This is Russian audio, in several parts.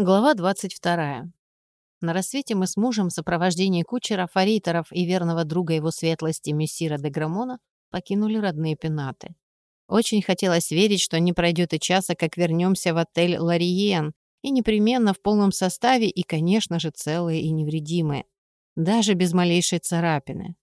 Глава 22. На рассвете мы с мужем в сопровождении кучера, фарейтеров и верного друга его светлости мессира де Грамона покинули родные пенаты. Очень хотелось верить, что не пройдет и часа, как вернемся в отель «Лариен», и непременно в полном составе и, конечно же, целые и невредимые, даже без малейшей царапины.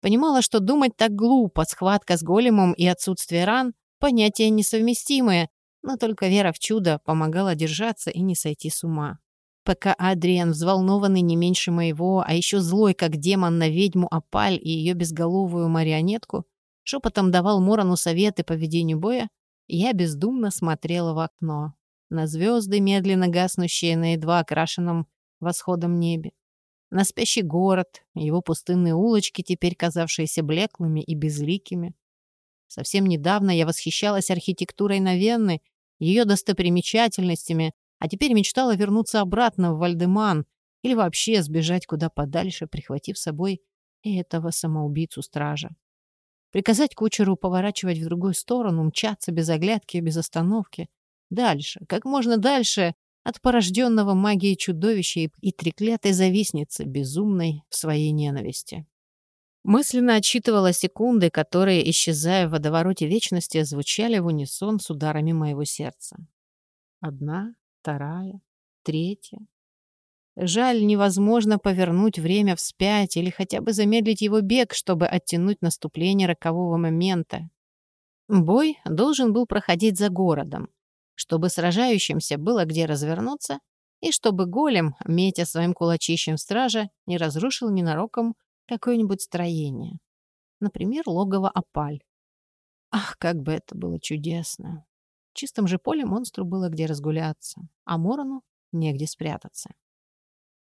Понимала, что думать так глупо, схватка с големом и отсутствие ран — понятия несовместимые, но только вера в чудо помогала держаться и не сойти с ума. Пока Адриан, взволнованный не меньше моего, а еще злой, как демон на ведьму Апаль и ее безголовую марионетку, шепотом давал Морону советы по ведению боя, я бездумно смотрела в окно. На звезды, медленно гаснущие на едва окрашенном восходом небе. На спящий город, его пустынные улочки, теперь казавшиеся блеклыми и безликими. Совсем недавно я восхищалась архитектурой Навенны ее достопримечательностями, а теперь мечтала вернуться обратно в Вальдеман или вообще сбежать куда подальше, прихватив с собой и этого самоубийцу-стража. Приказать кучеру поворачивать в другую сторону, мчаться без оглядки и без остановки. Дальше, как можно дальше от порожденного магией чудовища и треклятой завистницы, безумной в своей ненависти. Мысленно отсчитывала секунды, которые, исчезая в водовороте вечности, звучали в унисон с ударами моего сердца. Одна, вторая, третья. Жаль, невозможно повернуть время вспять или хотя бы замедлить его бег, чтобы оттянуть наступление рокового момента. Бой должен был проходить за городом, чтобы сражающимся было где развернуться и чтобы голем, метя своим кулачищем стража, не разрушил ненароком какое-нибудь строение. Например, логово опаль. Ах, как бы это было чудесно! В чистом же поле монстру было где разгуляться, а Морону негде спрятаться.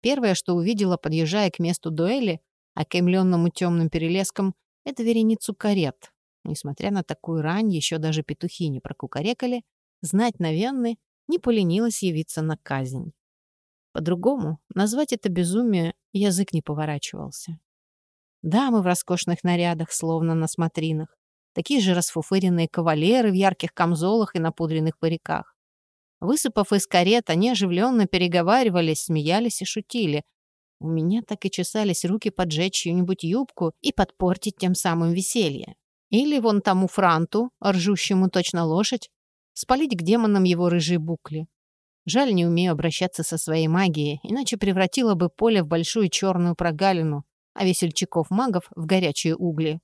Первое, что увидела, подъезжая к месту дуэли, окаймленному темным перелеском, это вереницу карет. Несмотря на такую рань, еще даже петухи не прокукарекали, знать навенны не поленилась явиться на казнь. По-другому назвать это безумие язык не поворачивался. Дамы в роскошных нарядах, словно на смотринах. Такие же расфуфыренные кавалеры в ярких камзолах и напудренных париках. Высыпав из карет, они оживленно переговаривались, смеялись и шутили. У меня так и чесались руки поджечь чью-нибудь юбку и подпортить тем самым веселье. Или вон тому франту, ржущему точно лошадь, спалить к демонам его рыжие букли. Жаль, не умею обращаться со своей магией, иначе превратила бы поле в большую черную прогалину, а весельчаков-магов в горячие угли.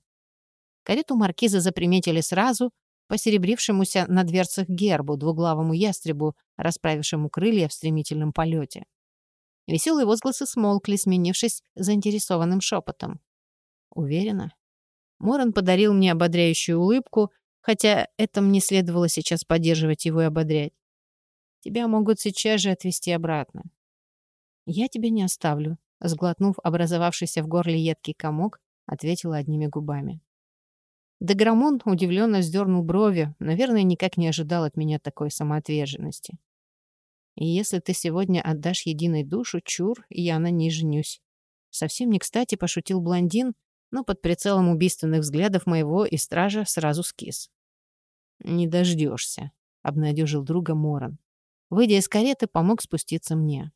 Карету маркиза заприметили сразу по серебрившемуся на дверцах гербу двуглавому ястребу, расправившему крылья в стремительном полете. Веселые возгласы смолкли, сменившись заинтересованным шепотом. Уверена. Моран подарил мне ободряющую улыбку, хотя это мне следовало сейчас поддерживать его и ободрять. Тебя могут сейчас же отвезти обратно. Я тебя не оставлю, Сглотнув образовавшийся в горле едкий комок, ответила одними губами. Деграмон удивленно вздернул брови, наверное, никак не ожидал от меня такой самоотверженности. И если ты сегодня отдашь единой душу, чур, я на ней женюсь. Совсем не кстати пошутил блондин, но под прицелом убийственных взглядов моего и стража сразу скис. «Не дождешься», — обнадежил друга Моран. Выйдя из кареты, помог спуститься мне.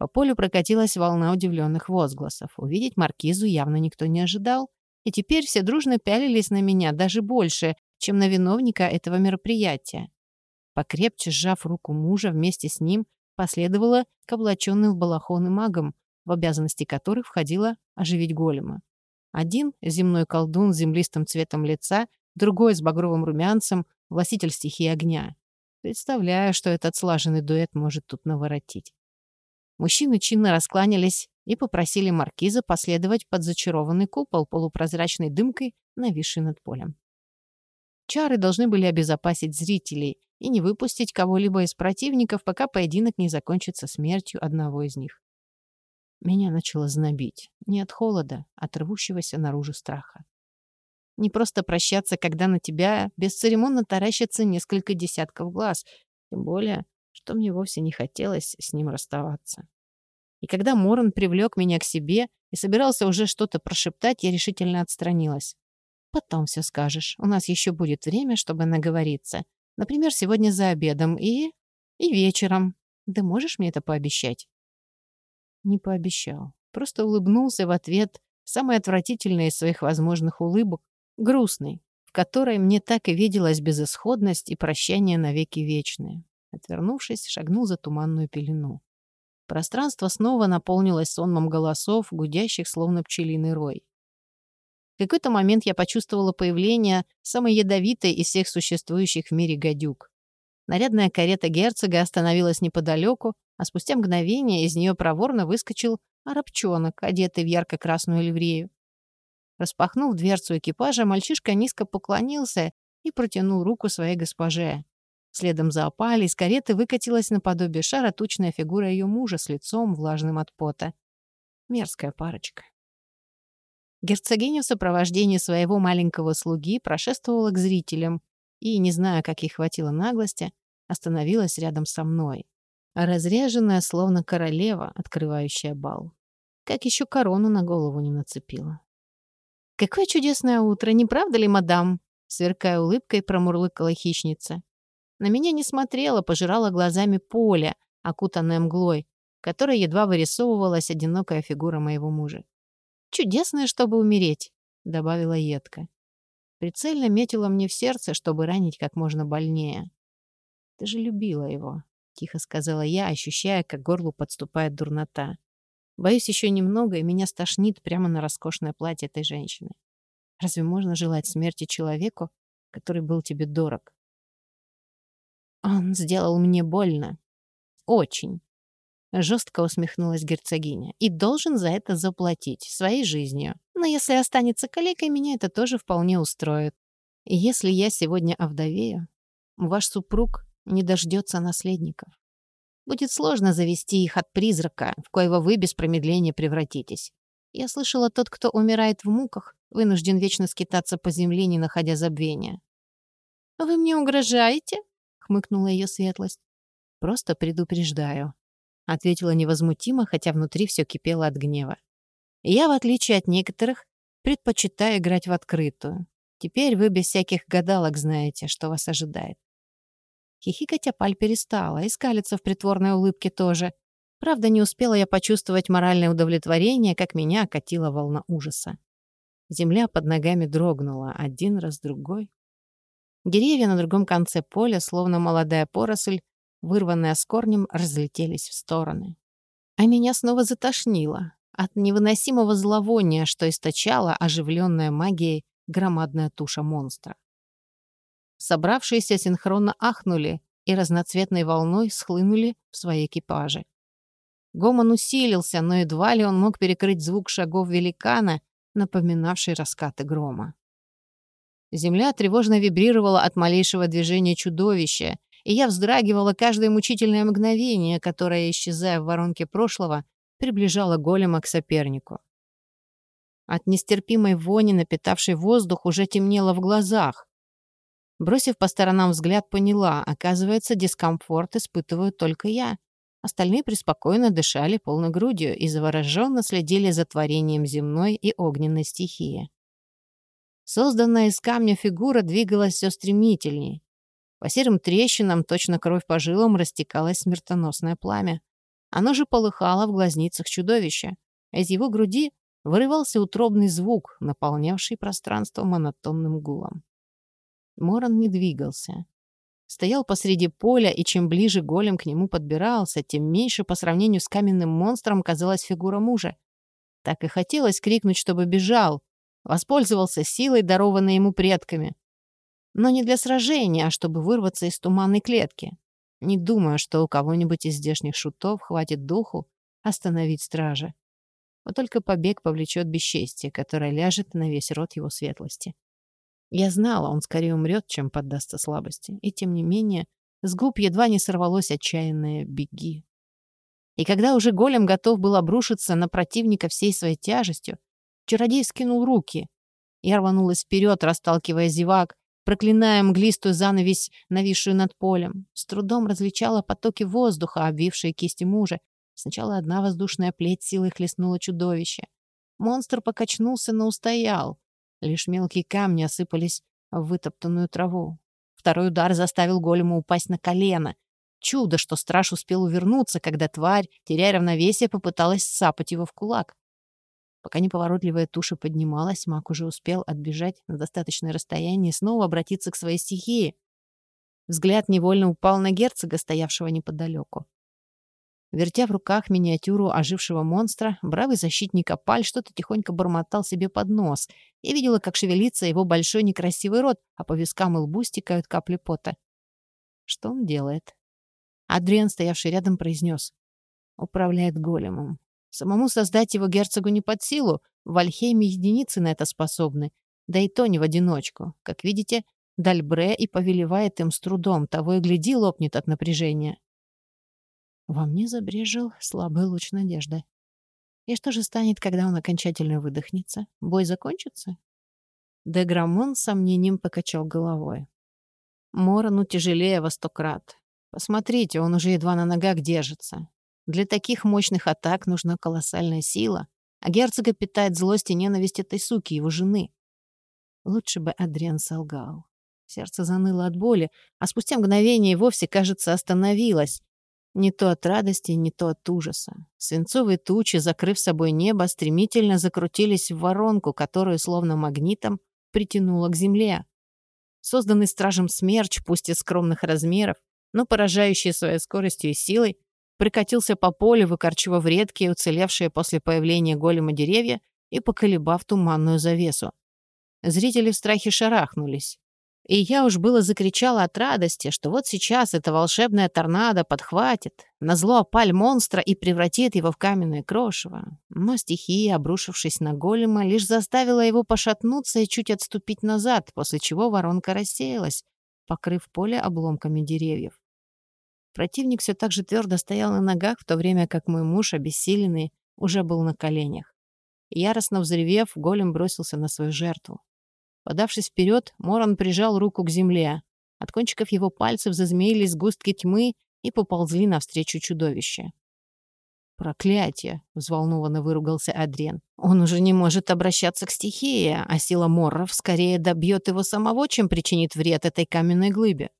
По полю прокатилась волна удивленных возгласов. Увидеть маркизу явно никто не ожидал. И теперь все дружно пялились на меня даже больше, чем на виновника этого мероприятия. Покрепче сжав руку мужа вместе с ним, последовала к облаченным в балахоны магам, в обязанности которых входило оживить голема. Один — земной колдун с землистым цветом лица, другой — с багровым румянцем, властитель стихии огня. Представляю, что этот слаженный дуэт может тут наворотить. Мужчины чинно раскланялись и попросили маркиза последовать под зачарованный купол полупрозрачной дымкой, нависший над полем. Чары должны были обезопасить зрителей и не выпустить кого-либо из противников, пока поединок не закончится смертью одного из них. Меня начало знобить. Не от холода, а от рвущегося наружу страха. Не просто прощаться, когда на тебя бесцеремонно таращится несколько десятков глаз, тем более что мне вовсе не хотелось с ним расставаться. И когда Моран привлек меня к себе и собирался уже что-то прошептать, я решительно отстранилась. «Потом все скажешь. У нас еще будет время, чтобы наговориться. Например, сегодня за обедом и... и вечером. Да можешь мне это пообещать?» Не пообещал. Просто улыбнулся в ответ, самый отвратительный из своих возможных улыбок, грустный, в которой мне так и виделась безысходность и прощание навеки вечные. Отвернувшись, шагнул за туманную пелену. Пространство снова наполнилось сонмом голосов, гудящих, словно пчелиный рой. В какой-то момент я почувствовала появление самой ядовитой из всех существующих в мире гадюк. Нарядная карета герцога остановилась неподалеку, а спустя мгновение из нее проворно выскочил арабчонок, одетый в ярко-красную ливрею. Распахнув дверцу экипажа, мальчишка низко поклонился и протянул руку своей госпоже. Следом за опали из кареты выкатилась наподобие шара тучная фигура ее мужа с лицом, влажным от пота. Мерзкая парочка. Герцогиня в сопровождении своего маленького слуги прошествовала к зрителям и, не зная, как ей хватило наглости, остановилась рядом со мной. Разряженная, словно королева, открывающая бал. Как еще корону на голову не нацепила. «Какое чудесное утро, не правда ли, мадам?» Сверкая улыбкой, промурлыкала хищница. На меня не смотрела, пожирала глазами поле, окутанное мглой, в которой едва вырисовывалась одинокая фигура моего мужа. «Чудесное, чтобы умереть», — добавила едко. Прицельно метила мне в сердце, чтобы ранить как можно больнее. «Ты же любила его», — тихо сказала я, ощущая, как горлу подступает дурнота. Боюсь еще немного, и меня стошнит прямо на роскошное платье этой женщины. Разве можно желать смерти человеку, который был тебе дорог? Он сделал мне больно. Очень. Жестко усмехнулась герцогиня. И должен за это заплатить своей жизнью. Но если останется калекой, меня это тоже вполне устроит. Если я сегодня овдовею, ваш супруг не дождется наследников. Будет сложно завести их от призрака, в коего вы без промедления превратитесь. Я слышала, тот, кто умирает в муках, вынужден вечно скитаться по земле, не находя забвения. «Вы мне угрожаете?» — хмыкнула ее светлость. «Просто предупреждаю», — ответила невозмутимо, хотя внутри все кипело от гнева. «Я, в отличие от некоторых, предпочитаю играть в открытую. Теперь вы без всяких гадалок знаете, что вас ожидает. Хихикать опаль перестала, и скалиться в притворной улыбке тоже. Правда, не успела я почувствовать моральное удовлетворение, как меня окатила волна ужаса. Земля под ногами дрогнула, один раз другой. Деревья на другом конце поля, словно молодая поросль, вырванная с корнем, разлетелись в стороны. А меня снова затошнило от невыносимого зловония, что источала оживленная магией громадная туша монстра. Собравшиеся синхронно ахнули и разноцветной волной схлынули в свои экипажи. Гомон усилился, но едва ли он мог перекрыть звук шагов великана, напоминавший раскаты грома. Земля тревожно вибрировала от малейшего движения чудовища, и я вздрагивала каждое мучительное мгновение, которое, исчезая в воронке прошлого, приближало голема к сопернику. От нестерпимой вони, напитавшей воздух, уже темнело в глазах. Бросив по сторонам взгляд, поняла, оказывается, дискомфорт испытываю только я. Остальные преспокойно дышали полной грудью и завороженно следили за творением земной и огненной стихии. Созданная из камня фигура двигалась все стремительней. По серым трещинам, точно кровь по жилам, растекалось смертоносное пламя. Оно же полыхало в глазницах чудовища, а из его груди вырывался утробный звук, наполнявший пространство монотонным гулом. Моран не двигался. Стоял посреди поля, и чем ближе голем к нему подбирался, тем меньше по сравнению с каменным монстром казалась фигура мужа. Так и хотелось крикнуть, чтобы бежал, воспользовался силой, дарованной ему предками. Но не для сражения, а чтобы вырваться из туманной клетки. Не думаю, что у кого-нибудь из здешних шутов хватит духу остановить стража. Вот только побег повлечет бесчестие, которое ляжет на весь род его светлости. Я знала, он скорее умрет, чем поддастся слабости. И тем не менее, с губ едва не сорвалось отчаянное «беги». И когда уже голем готов был обрушиться на противника всей своей тяжестью, чародей скинул руки. Я рванулась вперед, расталкивая зевак, проклиная мглистую занавесь, нависшую над полем. С трудом различала потоки воздуха, обвившие кисти мужа. Сначала одна воздушная плеть силой хлестнула чудовище. Монстр покачнулся, но устоял. Лишь мелкие камни осыпались в вытоптанную траву. Второй удар заставил голема упасть на колено. Чудо, что страж успел увернуться, когда тварь, теряя равновесие, попыталась сапать его в кулак. Пока неповоротливая туша поднималась, маг уже успел отбежать на достаточное расстояние и снова обратиться к своей стихии. Взгляд невольно упал на герцога, стоявшего неподалеку. Вертя в руках миниатюру ожившего монстра, бравый защитник Апаль что-то тихонько бормотал себе под нос. Я видела, как шевелится его большой некрасивый рот, а по вискам и лбу стекают капли пота. Что он делает? Адриан, стоявший рядом, произнес. Управляет големом. Самому создать его герцогу не под силу. В Альхейме единицы на это способны. Да и то не в одиночку. Как видите, Дальбре и повелевает им с трудом. Того и гляди, лопнет от напряжения. Во мне забрежил слабый луч надежды. И что же станет, когда он окончательно выдохнется? Бой закончится? Деграмон с сомнением покачал головой. Морону тяжелее во сто крат. Посмотрите, он уже едва на ногах держится. Для таких мощных атак нужна колоссальная сила, а герцога питает злость и ненависть этой суки, его жены. Лучше бы Адриан солгал. Сердце заныло от боли, а спустя мгновение вовсе, кажется, остановилось. Не то от радости, не то от ужаса. Свинцовые тучи, закрыв собой небо, стремительно закрутились в воронку, которую, словно магнитом, притянуло к земле. Созданный стражем смерч, пусть и скромных размеров, но поражающий своей скоростью и силой, прикатился по полю, выкорчивав редкие, уцелевшие после появления голема деревья и поколебав туманную завесу. Зрители в страхе шарахнулись. И я уж было закричала от радости, что вот сейчас эта волшебная торнадо подхватит, назло опаль монстра и превратит его в каменное крошево. Но стихия, обрушившись на голема, лишь заставила его пошатнуться и чуть отступить назад, после чего воронка рассеялась, покрыв поле обломками деревьев. Противник все так же твердо стоял на ногах, в то время как мой муж, обессиленный, уже был на коленях. Яростно взревев, голем бросился на свою жертву. Подавшись вперед, Моран прижал руку к земле. От кончиков его пальцев зазмеились густки тьмы и поползли навстречу чудовище. «Проклятие!» — взволнованно выругался Адриен. «Он уже не может обращаться к стихии, а сила Морров скорее добьет его самого, чем причинит вред этой каменной глыбе».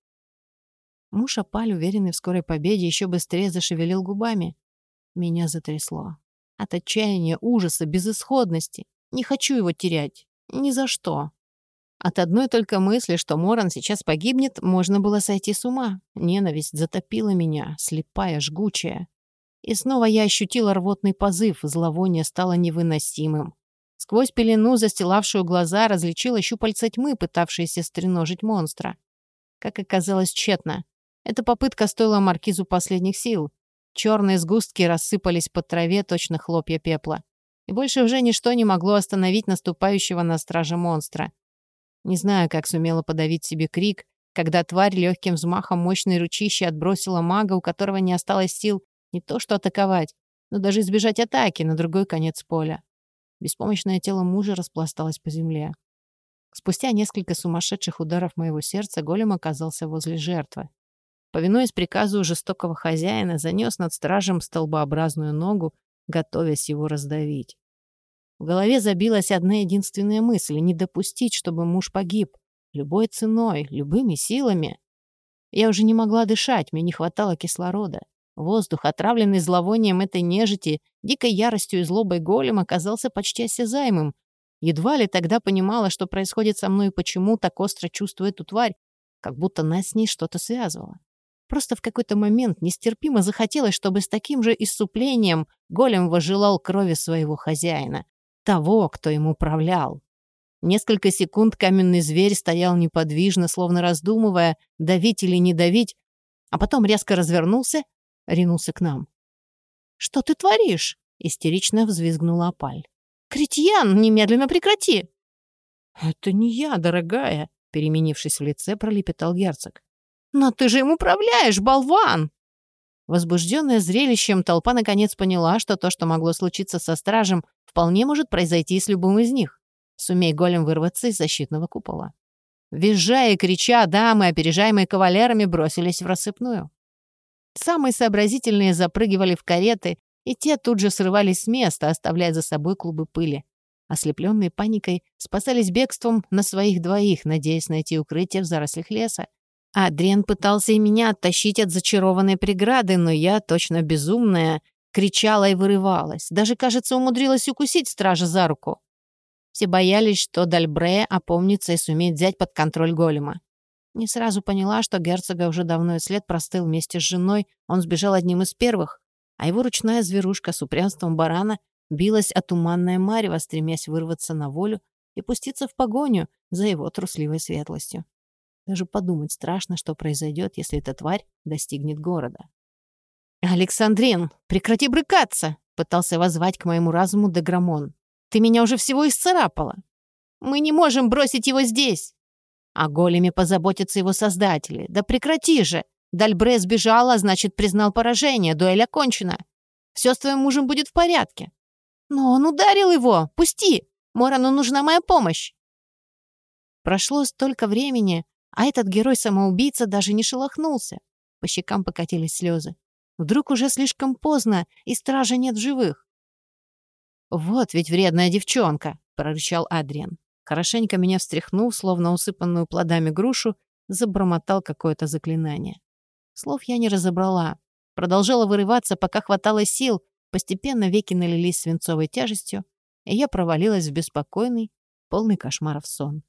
Муж опаль, уверенный в скорой победе, еще быстрее зашевелил губами. Меня затрясло. От отчаяния, ужаса, безысходности. Не хочу его терять. Ни за что. От одной только мысли, что Моран сейчас погибнет, можно было сойти с ума. Ненависть затопила меня, слепая, жгучая. И снова я ощутила рвотный позыв, зловоние стало невыносимым. Сквозь пелену, застилавшую глаза, различила щупальца тьмы, пытавшиеся стреножить монстра. Как оказалось, тщетно. Эта попытка стоила маркизу последних сил. Черные сгустки рассыпались по траве, точно хлопья пепла. И больше уже ничто не могло остановить наступающего на страже монстра. Не знаю, как сумела подавить себе крик, когда тварь легким взмахом мощной ручищи отбросила мага, у которого не осталось сил не то что атаковать, но даже избежать атаки на другой конец поля. Беспомощное тело мужа распласталось по земле. Спустя несколько сумасшедших ударов моего сердца голем оказался возле жертвы. Повинуясь приказу жестокого хозяина, занес над стражем столбообразную ногу, готовясь его раздавить. В голове забилась одна единственная мысль — не допустить, чтобы муж погиб. Любой ценой, любыми силами. Я уже не могла дышать, мне не хватало кислорода. Воздух, отравленный зловонием этой нежити, дикой яростью и злобой голем, оказался почти осязаемым. Едва ли тогда понимала, что происходит со мной и почему так остро чувствую эту тварь, как будто нас с ней что-то связывало. Просто в какой-то момент нестерпимо захотелось, чтобы с таким же исступлением голем вожелал крови своего хозяина того, кто им управлял. Несколько секунд каменный зверь стоял неподвижно, словно раздумывая, давить или не давить, а потом резко развернулся, ринулся к нам. «Что ты творишь?» — истерично взвизгнула Апаль. «Кретьян, немедленно прекрати!» «Это не я, дорогая», — переменившись в лице, пролепетал герцог. «Но ты же им управляешь, болван!» Возбужденная зрелищем, толпа наконец поняла, что то, что могло случиться со стражем, вполне может произойти с любым из них. Сумей голем вырваться из защитного купола. Визжая и крича, дамы, опережаемые кавалерами, бросились в рассыпную. Самые сообразительные запрыгивали в кареты, и те тут же срывались с места, оставляя за собой клубы пыли. Ослепленные паникой, спасались бегством на своих двоих, надеясь найти укрытие в зарослях леса. Адриан пытался и меня оттащить от зачарованной преграды, но я, точно безумная, кричала и вырывалась. Даже, кажется, умудрилась укусить стража за руку. Все боялись, что Дальбре опомнится и сумеет взять под контроль голема. Не сразу поняла, что герцога уже давно и след простыл вместе с женой, он сбежал одним из первых, а его ручная зверушка с упрямством барана билась от туманное марево, стремясь вырваться на волю и пуститься в погоню за его трусливой светлостью. Даже подумать страшно, что произойдет, если эта тварь достигнет города. «Александрин, прекрати брыкаться!» — пытался воззвать к моему разуму Деграмон. «Ты меня уже всего исцарапала. Мы не можем бросить его здесь!» О големе позаботятся его создатели. Да прекрати же! Дальбре сбежал, а значит, признал поражение. Дуэль окончена. Все с твоим мужем будет в порядке. Но он ударил его! Пусти! Морану нужна моя помощь!» Прошло столько времени, а этот герой-самоубийца даже не шелохнулся. По щекам покатились слезы. Вдруг уже слишком поздно, и стража нет в живых. «Вот ведь вредная девчонка!» — прорычал Адриан. Хорошенько меня встряхнул, словно усыпанную плодами грушу, забормотал какое-то заклинание. Слов я не разобрала. Продолжала вырываться, пока хватало сил. Постепенно веки налились свинцовой тяжестью, и я провалилась в беспокойный, полный кошмаров сон.